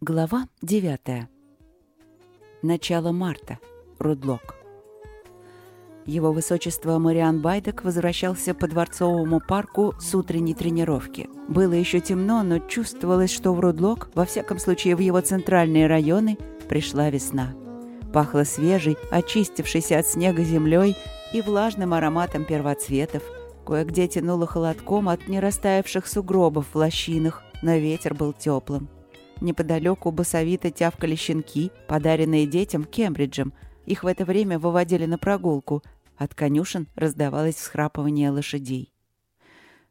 Глава 9. Начало марта. Рудлок. Его высочество Мариан Байдек возвращался по Дворцовому парку с утренней тренировки. Было еще темно, но чувствовалось, что в Рудлок, во всяком случае в его центральные районы, пришла весна. Пахло свежей, очистившейся от снега землей и влажным ароматом первоцветов. Кое-где тянуло холодком от нерастаявших сугробов в лощинах, но ветер был теплым. Неподалеку басовито тявкали щенки, подаренные детям Кембриджем. Их в это время выводили на прогулку. От конюшен раздавалось всхрапывание лошадей.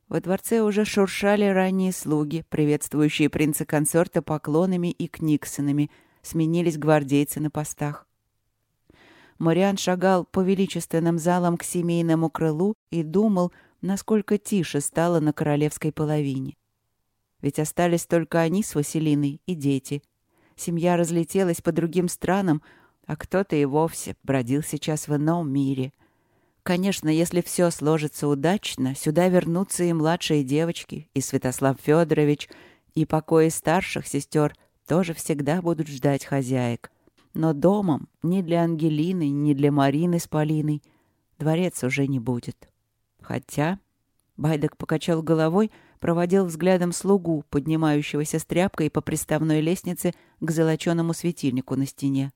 Во дворце уже шуршали ранние слуги, приветствующие принца-консорта поклонами и книксонами. Сменились гвардейцы на постах. Мариан шагал по величественным залам к семейному крылу и думал, насколько тише стало на королевской половине. Ведь остались только они с Василиной и дети. Семья разлетелась по другим странам, а кто-то и вовсе бродил сейчас в ином мире. Конечно, если все сложится удачно, сюда вернутся и младшие девочки, и Святослав Федорович, и покои старших сестер тоже всегда будут ждать хозяек. Но домом ни для Ангелины, ни для Марины с Полиной дворец уже не будет. Хотя... Байдек покачал головой, проводил взглядом слугу, поднимающегося с тряпкой по приставной лестнице к золоченому светильнику на стене.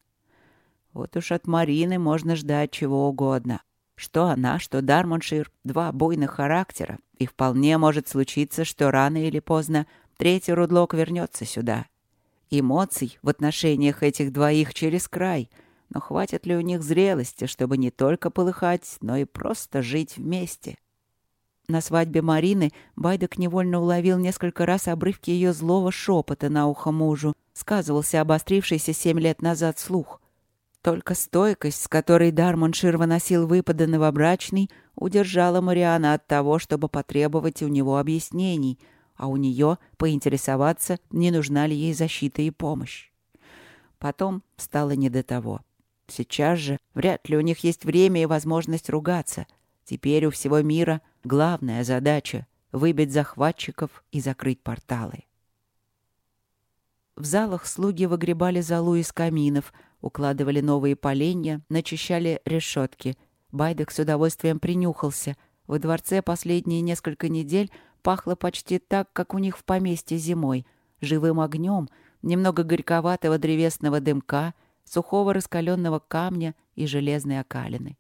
Вот уж от Марины можно ждать чего угодно. Что она, что Дармоншир — два буйных характера, и вполне может случиться, что рано или поздно третий Рудлок вернется сюда. Эмоций в отношениях этих двоих через край, но хватит ли у них зрелости, чтобы не только полыхать, но и просто жить вместе? — на свадьбе Марины Байдек невольно уловил несколько раз обрывки ее злого шепота на ухо мужу. Сказывался обострившийся семь лет назад слух. Только стойкость, с которой Дармоншир выносил выпады новобрачный, удержала Мариана от того, чтобы потребовать у него объяснений, а у нее поинтересоваться, не нужна ли ей защита и помощь. Потом стало не до того. Сейчас же вряд ли у них есть время и возможность ругаться. Теперь у всего мира Главная задача — выбить захватчиков и закрыть порталы. В залах слуги выгребали залу из каминов, укладывали новые поленья, начищали решетки. Байдек с удовольствием принюхался. Во дворце последние несколько недель пахло почти так, как у них в поместье зимой. Живым огнем, немного горьковатого древесного дымка, сухого раскаленного камня и железной окалины.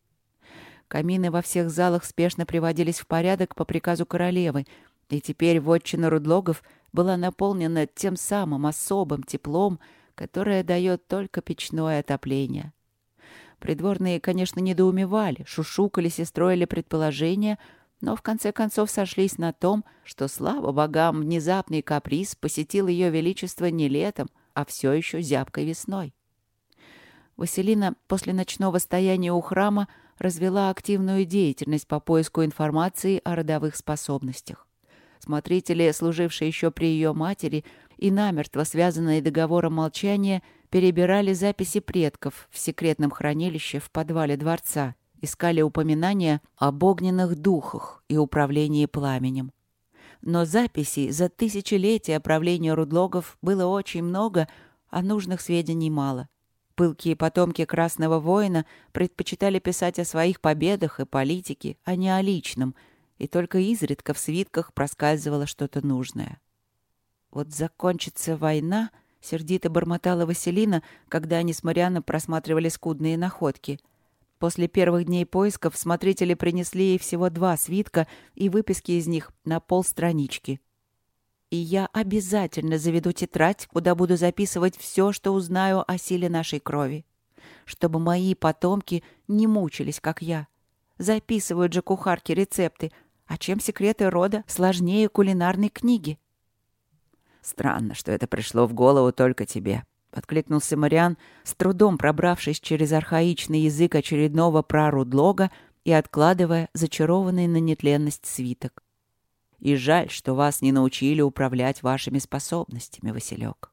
Камины во всех залах спешно приводились в порядок по приказу королевы, и теперь вотчина Рудлогов была наполнена тем самым особым теплом, которое дает только печное отопление. Придворные, конечно, недоумевали, шушукались и строили предположения, но в конце концов сошлись на том, что, слава богам, внезапный каприз посетил ее величество не летом, а все еще зябкой весной. Василина после ночного стояния у храма развела активную деятельность по поиску информации о родовых способностях. Смотрители, служившие еще при ее матери и намертво связанные договором молчания, перебирали записи предков в секретном хранилище в подвале дворца, искали упоминания об огненных духах и управлении пламенем. Но записей за тысячелетия правления Рудлогов было очень много, а нужных сведений мало. Пылкие потомки Красного воина предпочитали писать о своих победах и политике, а не о личном, и только изредка в свитках проскальзывало что-то нужное. «Вот закончится война», — сердито бормотала Василина, когда они с Марианой просматривали скудные находки. После первых дней поисков смотрители принесли ей всего два свитка и выписки из них на полстранички — и я обязательно заведу тетрадь, куда буду записывать все, что узнаю о силе нашей крови. Чтобы мои потомки не мучились, как я. Записывают же кухарки рецепты, а чем секреты рода сложнее кулинарной книги? Странно, что это пришло в голову только тебе. Откликнулся Мариан, с трудом пробравшись через архаичный язык очередного прарудлога и откладывая зачарованный на нетленность свиток. И жаль, что вас не научили управлять вашими способностями, Василек.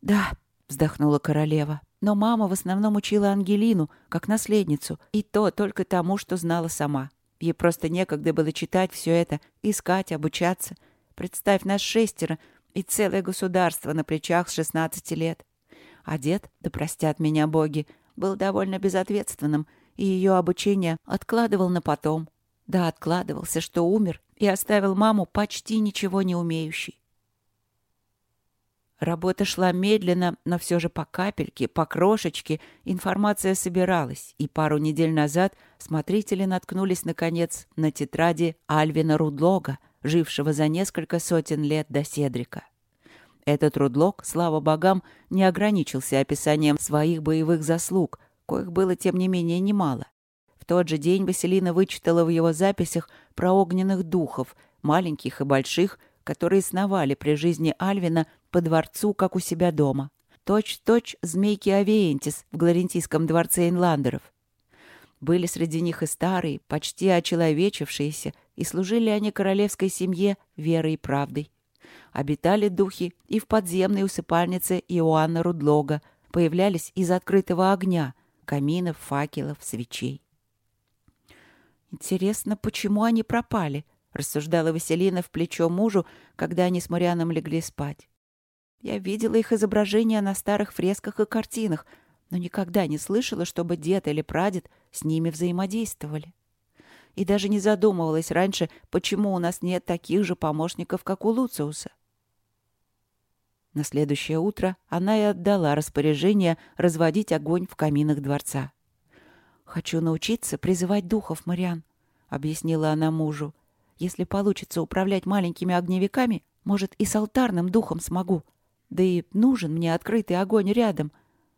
Да, вздохнула королева. Но мама в основном учила Ангелину, как наследницу, и то только тому, что знала сама. Ей просто некогда было читать все это, искать, обучаться. Представь, нас шестеро, И целое государство на плечах с 16 лет. А дед, да простят меня боги, был довольно безответственным, и ее обучение откладывал на потом. Да, откладывался, что умер, и оставил маму почти ничего не умеющей. Работа шла медленно, но все же по капельке, по крошечке информация собиралась, и пару недель назад смотрители наткнулись, наконец, на тетради Альвина Рудлога, жившего за несколько сотен лет до Седрика. Этот Рудлог, слава богам, не ограничился описанием своих боевых заслуг, коих было, тем не менее, немало. В тот же день Василина вычитала в его записях про огненных духов, маленьких и больших, которые сновали при жизни Альвина по дворцу, как у себя дома. Точь-точь змейки Авеентис в Гларентийском дворце Инландеров. Были среди них и старые, почти очеловечившиеся, и служили они королевской семье верой и правдой. Обитали духи и в подземной усыпальнице Иоанна Рудлога, появлялись из открытого огня, каминов, факелов, свечей. «Интересно, почему они пропали?» — рассуждала Василина в плечо мужу, когда они с Марианом легли спать. Я видела их изображения на старых фресках и картинах, но никогда не слышала, чтобы дед или прадед с ними взаимодействовали. И даже не задумывалась раньше, почему у нас нет таких же помощников, как у Луциуса. На следующее утро она и отдала распоряжение разводить огонь в каминах дворца. «Хочу научиться призывать духов, Мариан», — объяснила она мужу. «Если получится управлять маленькими огневиками, может, и с алтарным духом смогу. Да и нужен мне открытый огонь рядом.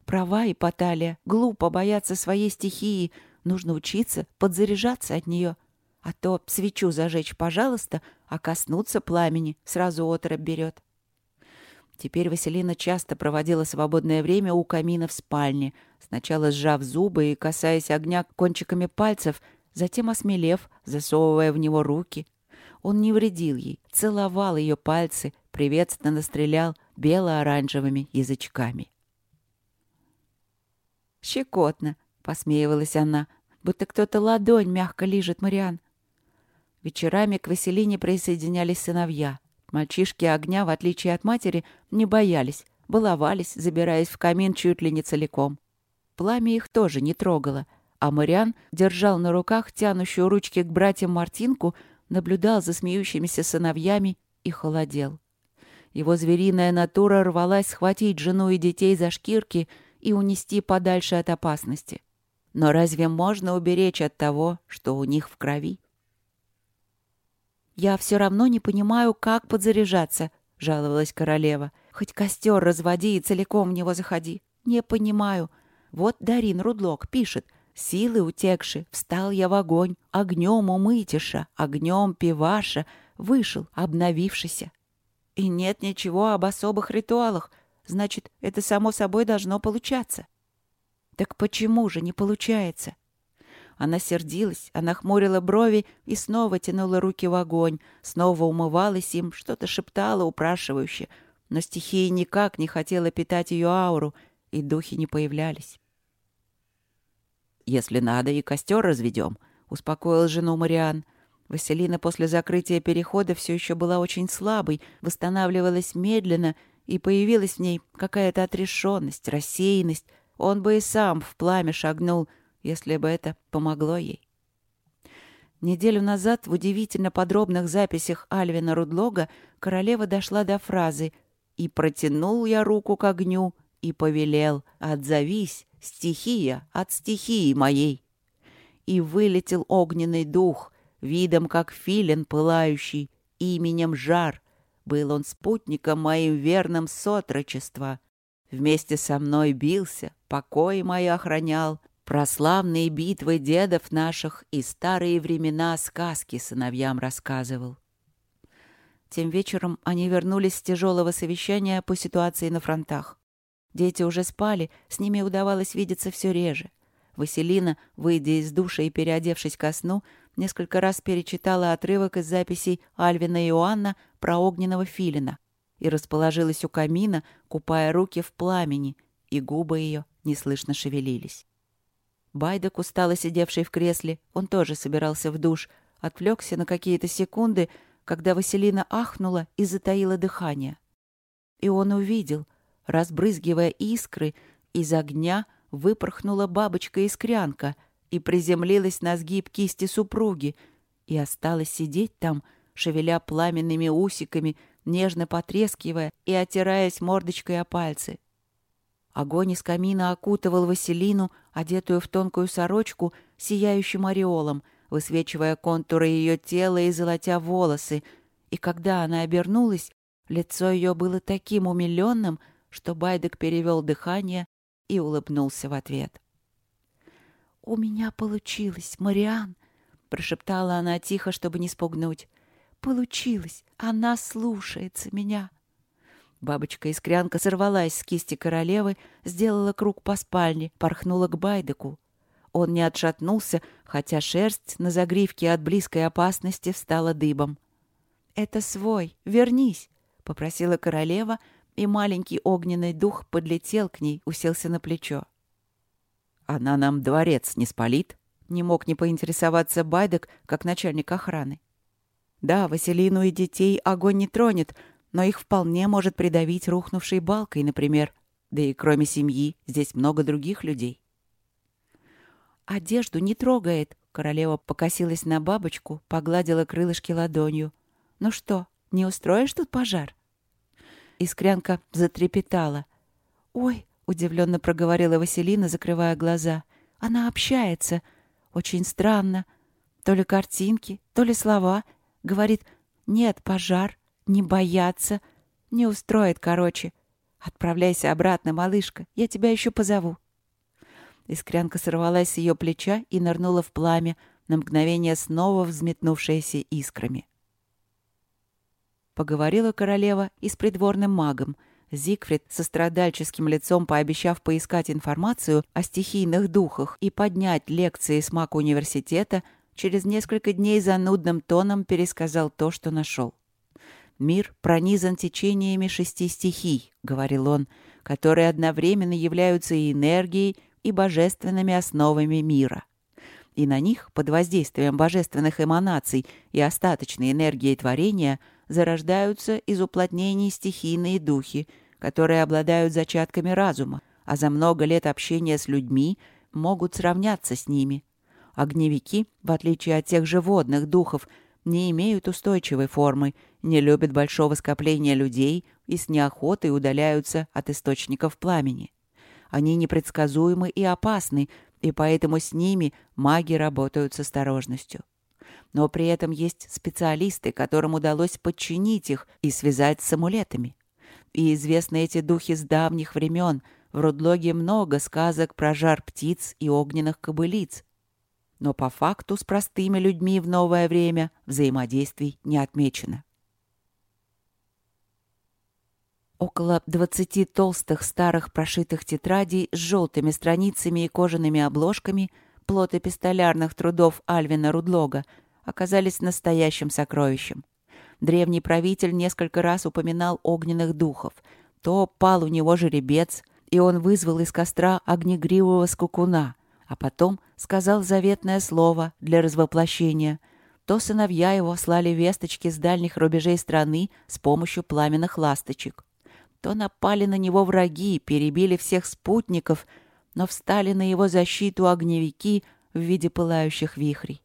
Права и Паталия. Глупо бояться своей стихии. Нужно учиться подзаряжаться от нее. А то свечу зажечь, пожалуйста, а коснуться пламени сразу отрыв берет. Теперь Василина часто проводила свободное время у камина в спальне, сначала сжав зубы и касаясь огня кончиками пальцев, затем осмелев, засовывая в него руки. Он не вредил ей, целовал ее пальцы, приветственно стрелял бело-оранжевыми язычками. «Щекотно», — посмеивалась она, будто кто-то ладонь мягко лижет Мариан. Вечерами к Василине присоединялись сыновья. Мальчишки огня, в отличие от матери, не боялись, баловались, забираясь в камин чуть ли не целиком. Пламя их тоже не трогало, а Мариан держал на руках тянущую ручки к братьям Мартинку, наблюдал за смеющимися сыновьями и холодел. Его звериная натура рвалась схватить жену и детей за шкирки и унести подальше от опасности. Но разве можно уберечь от того, что у них в крови? «Я все равно не понимаю, как подзаряжаться», — жаловалась королева. «Хоть костер разводи и целиком в него заходи. Не понимаю. Вот Дарин Рудлок пишет. Силы утекши, встал я в огонь, огнем умытиша, огнем пиваша, вышел, обновившийся. И нет ничего об особых ритуалах. Значит, это само собой должно получаться. Так почему же не получается? Она сердилась, она хмурила брови и снова тянула руки в огонь, снова умывалась им, что-то шептала упрашивающе, но стихия никак не хотела питать ее ауру, и духи не появлялись. «Если надо, и костер разведем», — успокоил жену Мариан. Василина после закрытия перехода все еще была очень слабой, восстанавливалась медленно, и появилась в ней какая-то отрешенность, рассеянность. Он бы и сам в пламя шагнул, если бы это помогло ей. Неделю назад в удивительно подробных записях Альвина Рудлога королева дошла до фразы «И протянул я руку к огню и повелел, отзовись, стихия от стихии моей». И вылетел огненный дух, видом как филин пылающий, именем жар. Был он спутником моим верным сотрочества. Вместе со мной бился, покой мой охранял, прославные битвы дедов наших и старые времена сказки сыновьям рассказывал. Тем вечером они вернулись с тяжелого совещания по ситуации на фронтах. Дети уже спали, с ними удавалось видеться все реже. Василина, выйдя из душа и переодевшись ко сну, несколько раз перечитала отрывок из записей Альвина и Иоанна про огненного филина и расположилась у камина, купая руки в пламени, и губы ее неслышно шевелились. Байдек, устало сидевший в кресле, он тоже собирался в душ, отвлекся на какие-то секунды, когда Василина ахнула и затаила дыхание. и он увидел, разбрызгивая искры, из огня выпорхнула бабочка-искрянка и приземлилась на сгиб кисти супруги и осталась сидеть там, шевеля пламенными усиками, нежно потрескивая и отираясь мордочкой о пальцы. Огонь из камина окутывал Василину, одетую в тонкую сорочку, сияющим ореолом, высвечивая контуры ее тела и золотя волосы, и когда она обернулась, лицо ее было таким умиленным, что Байдек перевел дыхание и улыбнулся в ответ. «У меня получилось, Мариан!» — прошептала она тихо, чтобы не спугнуть. «Получилось! Она слушается меня!» Бабочка-искрянка сорвалась с кисти королевы, сделала круг по спальне, порхнула к Байдеку. Он не отшатнулся, хотя шерсть на загривке от близкой опасности встала дыбом. «Это свой, вернись!» — попросила королева, и маленький огненный дух подлетел к ней, уселся на плечо. «Она нам дворец не спалит?» — не мог не поинтересоваться Байдек, как начальник охраны. «Да, Василину и детей огонь не тронет, но их вполне может придавить рухнувшей балкой, например. Да и кроме семьи здесь много других людей. «Одежду не трогает», — королева покосилась на бабочку, погладила крылышки ладонью. «Ну что, не устроишь тут пожар?» Искрянка затрепетала. «Ой», — удивленно проговорила Василина, закрывая глаза. «Она общается. Очень странно. То ли картинки, то ли слова. Говорит, нет, пожар, не бояться. Не устроит, короче. Отправляйся обратно, малышка. Я тебя еще позову. Искрянка сорвалась с ее плеча и нырнула в пламя, на мгновение снова взметнувшееся искрами. Поговорила королева и с придворным магом. Зигфрид со страдальческим лицом, пообещав поискать информацию о стихийных духах и поднять лекции с маг университета, через несколько дней занудным тоном пересказал то, что нашел. «Мир пронизан течениями шести стихий», — говорил он, «которые одновременно являются и энергией, и божественными основами мира. И на них, под воздействием божественных эманаций и остаточной энергии творения, зарождаются из уплотнений стихийные духи, которые обладают зачатками разума, а за много лет общения с людьми могут сравняться с ними. Огневики, в отличие от тех же водных духов, не имеют устойчивой формы, не любят большого скопления людей и с неохотой удаляются от источников пламени. Они непредсказуемы и опасны, и поэтому с ними маги работают с осторожностью. Но при этом есть специалисты, которым удалось подчинить их и связать с амулетами. И известны эти духи с давних времен. В Рудлоге много сказок про жар птиц и огненных кобылиц но по факту с простыми людьми в новое время взаимодействий не отмечено. Около двадцати толстых старых прошитых тетрадей с желтыми страницами и кожаными обложками плод эпистолярных трудов Альвина Рудлога оказались настоящим сокровищем. Древний правитель несколько раз упоминал огненных духов. То пал у него жеребец, и он вызвал из костра огнегривого скукуна — а потом сказал заветное слово для развоплощения. То сыновья его слали весточки с дальних рубежей страны с помощью пламенных ласточек. То напали на него враги, перебили всех спутников, но встали на его защиту огневики в виде пылающих вихрей.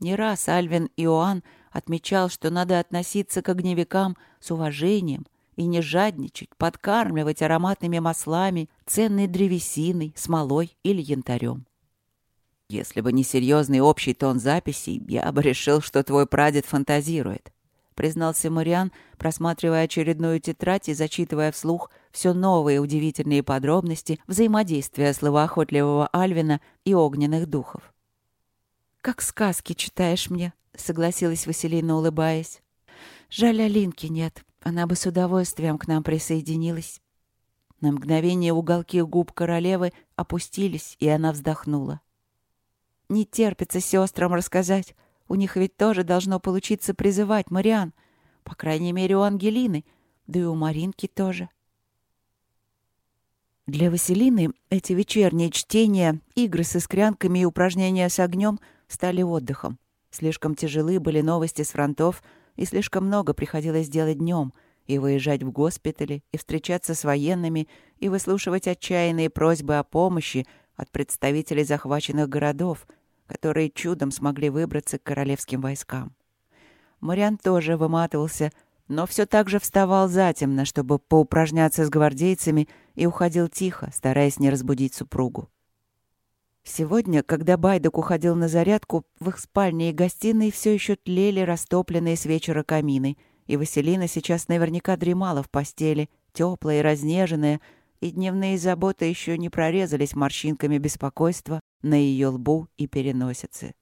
Не раз Альвин Иоанн отмечал, что надо относиться к огневикам с уважением, и не жадничать, подкармливать ароматными маслами, ценной древесиной, смолой или янтарем. Если бы не серьезный общий тон записей, я бы решил, что твой прадед фантазирует, признался Мариан, просматривая очередную тетрадь и зачитывая вслух все новые удивительные подробности взаимодействия словоохотливого Альвина и огненных духов. «Как сказки читаешь мне», — согласилась Василина, улыбаясь. «Жаль, Алинки нет. Она бы с удовольствием к нам присоединилась. На мгновение уголки губ королевы опустились, и она вздохнула. «Не терпится сестрам рассказать. У них ведь тоже должно получиться призывать Мариан. По крайней мере, у Ангелины, да и у Маринки тоже». Для Василины эти вечерние чтения, игры с искрянками и упражнения с огнем стали отдыхом. Слишком тяжелы были новости с фронтов — и слишком много приходилось делать днем, и выезжать в госпитали, и встречаться с военными, и выслушивать отчаянные просьбы о помощи от представителей захваченных городов, которые чудом смогли выбраться к королевским войскам. Мариан тоже выматывался, но все так же вставал затемно, чтобы поупражняться с гвардейцами, и уходил тихо, стараясь не разбудить супругу. Сегодня, когда Байдок уходил на зарядку, в их спальне и гостиной все еще тлели растопленные с вечера камины, и Василина сейчас наверняка дремала в постели, теплая и разнеженная, и дневные заботы еще не прорезались морщинками беспокойства на ее лбу и переносице.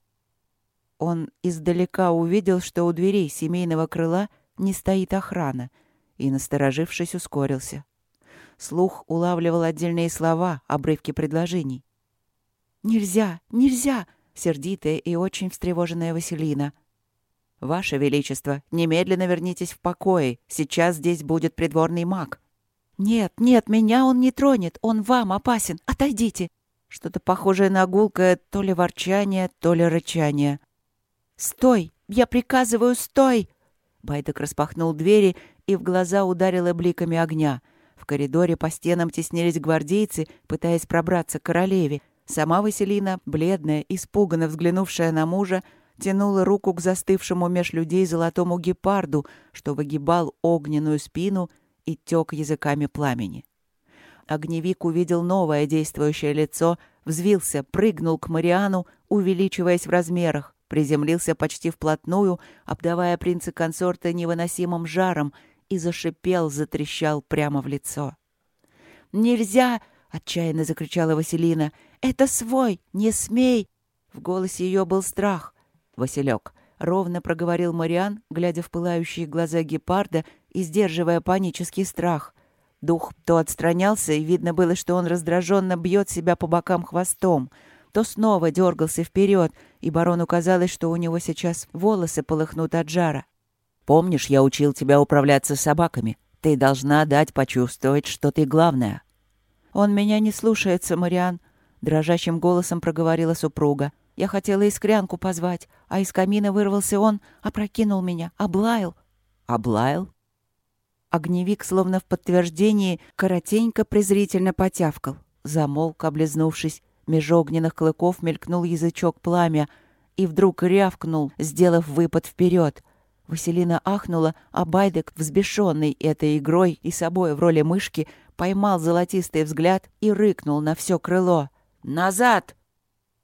Он издалека увидел, что у дверей семейного крыла не стоит охрана, и, насторожившись, ускорился. Слух улавливал отдельные слова, обрывки предложений. «Нельзя! Нельзя!» — сердитая и очень встревоженная Василина. «Ваше Величество, немедленно вернитесь в покое. Сейчас здесь будет придворный маг». «Нет, нет, меня он не тронет. Он вам опасен. Отойдите!» Что-то похожее на гулкое то ли ворчание, то ли рычание. «Стой! Я приказываю, стой!» Байдек распахнул двери и в глаза ударила бликами огня. В коридоре по стенам теснились гвардейцы, пытаясь пробраться к королеве. Сама Василина, бледная, испуганно взглянувшая на мужа, тянула руку к застывшему меж людей золотому гепарду, что выгибал огненную спину и тек языками пламени. Огневик увидел новое действующее лицо, взвился, прыгнул к Мариану, увеличиваясь в размерах приземлился почти вплотную, обдавая принца-консорта невыносимым жаром, и зашипел, затрещал прямо в лицо. «Нельзя!» — отчаянно закричала Василина. «Это свой! Не смей!» В голосе ее был страх. «Василек!» — ровно проговорил Мариан, глядя в пылающие глаза гепарда и сдерживая панический страх. Дух то отстранялся, и видно было, что он раздраженно бьет себя по бокам хвостом — то снова дергался вперед, и барону казалось, что у него сейчас волосы полыхнут от жара. «Помнишь, я учил тебя управляться собаками? Ты должна дать почувствовать, что ты главная». «Он меня не слушается, Мариан», — дрожащим голосом проговорила супруга. «Я хотела искрянку позвать, а из камина вырвался он, опрокинул меня, облаял». «Облаял?» Огневик, словно в подтверждении, коротенько презрительно потявкал. Замолк, облизнувшись, Меж огненных клыков мелькнул язычок пламя и вдруг рявкнул, сделав выпад вперед. Василина ахнула, а Байдек, взбешенный этой игрой и собой в роли мышки, поймал золотистый взгляд и рыкнул на все крыло. «Назад!»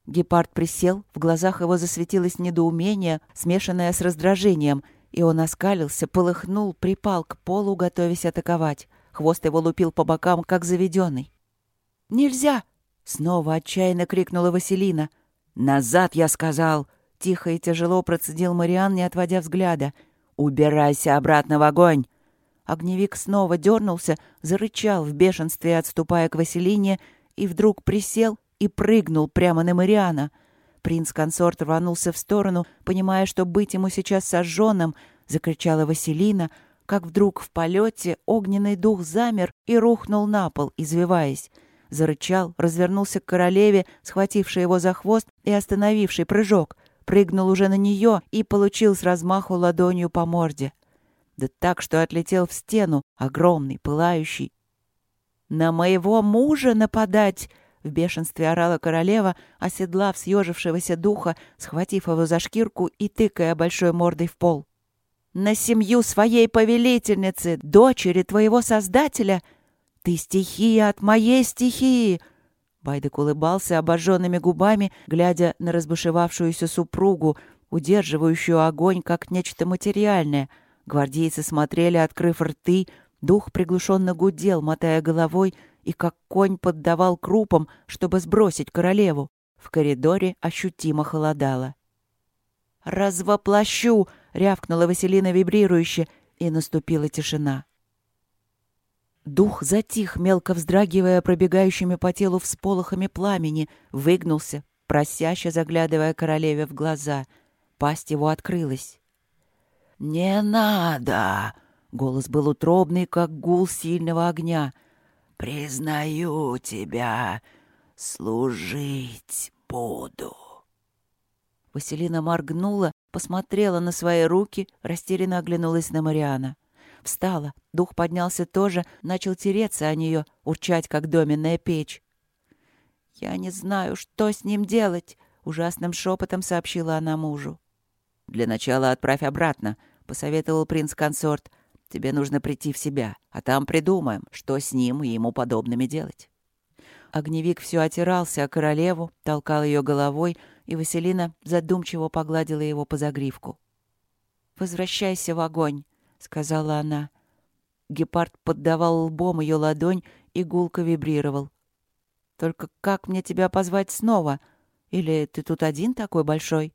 Гепард присел, в глазах его засветилось недоумение, смешанное с раздражением, и он оскалился, полыхнул, припал к полу, готовясь атаковать. Хвост его лупил по бокам, как заведенный. «Нельзя!» Снова отчаянно крикнула Василина. «Назад, я сказал!» Тихо и тяжело процедил Мариан, не отводя взгляда. «Убирайся обратно в огонь!» Огневик снова дернулся, зарычал в бешенстве, отступая к Василине, и вдруг присел и прыгнул прямо на Мариана. Принц-консорт рванулся в сторону, понимая, что быть ему сейчас сожженным, закричала Василина, как вдруг в полете огненный дух замер и рухнул на пол, извиваясь зарычал, развернулся к королеве, схватившей его за хвост и остановивший прыжок, прыгнул уже на нее и получил с размаху ладонью по морде. Да так, что отлетел в стену, огромный, пылающий. «На моего мужа нападать!» — в бешенстве орала королева, оседлав съежившегося духа, схватив его за шкирку и тыкая большой мордой в пол. «На семью своей повелительницы, дочери твоего создателя!» «Ты стихия от моей стихии!» Байдек улыбался обожженными губами, глядя на разбушевавшуюся супругу, удерживающую огонь как нечто материальное. Гвардейцы смотрели, открыв рты, дух приглушенно гудел, мотая головой, и как конь поддавал крупам, чтобы сбросить королеву. В коридоре ощутимо холодало. «Развоплощу!» — рявкнула Василина вибрирующе, и наступила тишина. Дух затих, мелко вздрагивая пробегающими по телу всполохами пламени, выгнулся, просяще заглядывая королеве в глаза. Пасть его открылась. «Не надо!» — голос был утробный, как гул сильного огня. «Признаю тебя, служить буду!» Василина моргнула, посмотрела на свои руки, растерянно оглянулась на Мариана. встала. Дух поднялся тоже, начал тереться о нее, урчать, как доменная печь. «Я не знаю, что с ним делать», — ужасным шепотом сообщила она мужу. «Для начала отправь обратно», — посоветовал принц-консорт. «Тебе нужно прийти в себя, а там придумаем, что с ним и ему подобными делать». Огневик все отирался о королеву, толкал ее головой, и Василина задумчиво погладила его по загривку. «Возвращайся в огонь», — сказала она. Гепард поддавал лбом ее ладонь и гулко вибрировал. «Только как мне тебя позвать снова? Или ты тут один такой большой?»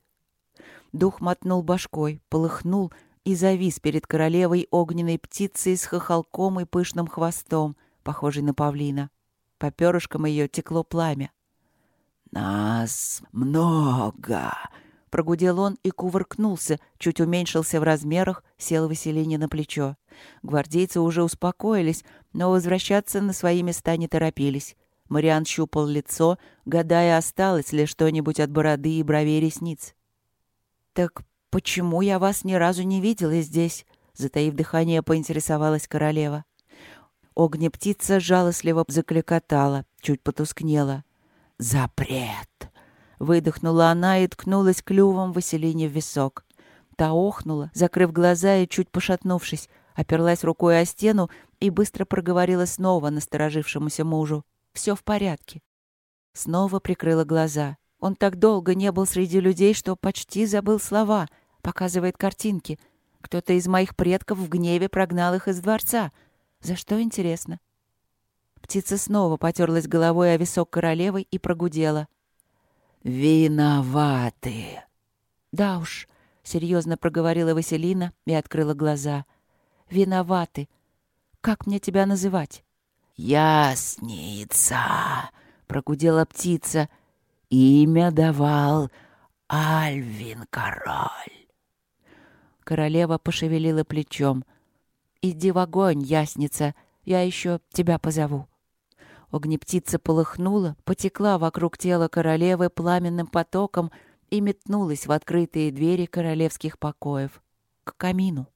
Дух мотнул башкой, полыхнул и завис перед королевой огненной птицей с хохолком и пышным хвостом, похожей на павлина. По перышкам ее текло пламя. «Нас много!» — прогудел он и кувыркнулся, чуть уменьшился в размерах, сел Василине на плечо. Гвардейцы уже успокоились, но возвращаться на свои места не торопились. Мариан щупал лицо, гадая, осталось ли что-нибудь от бороды и бровей ресниц. «Так почему я вас ни разу не видела здесь?» Затаив дыхание, поинтересовалась королева. Огнептица жалостливо закликотала, чуть потускнела. «Запрет!» Выдохнула она и ткнулась клювом Василине в висок. Та охнула, закрыв глаза и чуть пошатнувшись, оперлась рукой о стену и быстро проговорила снова насторожившемуся мужу. «Все в порядке». Снова прикрыла глаза. Он так долго не был среди людей, что почти забыл слова, показывает картинки. Кто-то из моих предков в гневе прогнал их из дворца — за что, интересно? Птица снова потерлась головой о висок королевы и прогудела. «Виноваты!» «Да уж», — серьезно проговорила Василина и открыла глаза. «Виноваты. Как мне тебя называть?» «Ясница!» — прогудела птица. «Имя давал Альвин король». Королева пошевелила плечом — «Иди в огонь, ясница, я еще тебя позову». Огнептица полыхнула, потекла вокруг тела королевы пламенным потоком и метнулась в открытые двери королевских покоев, к камину.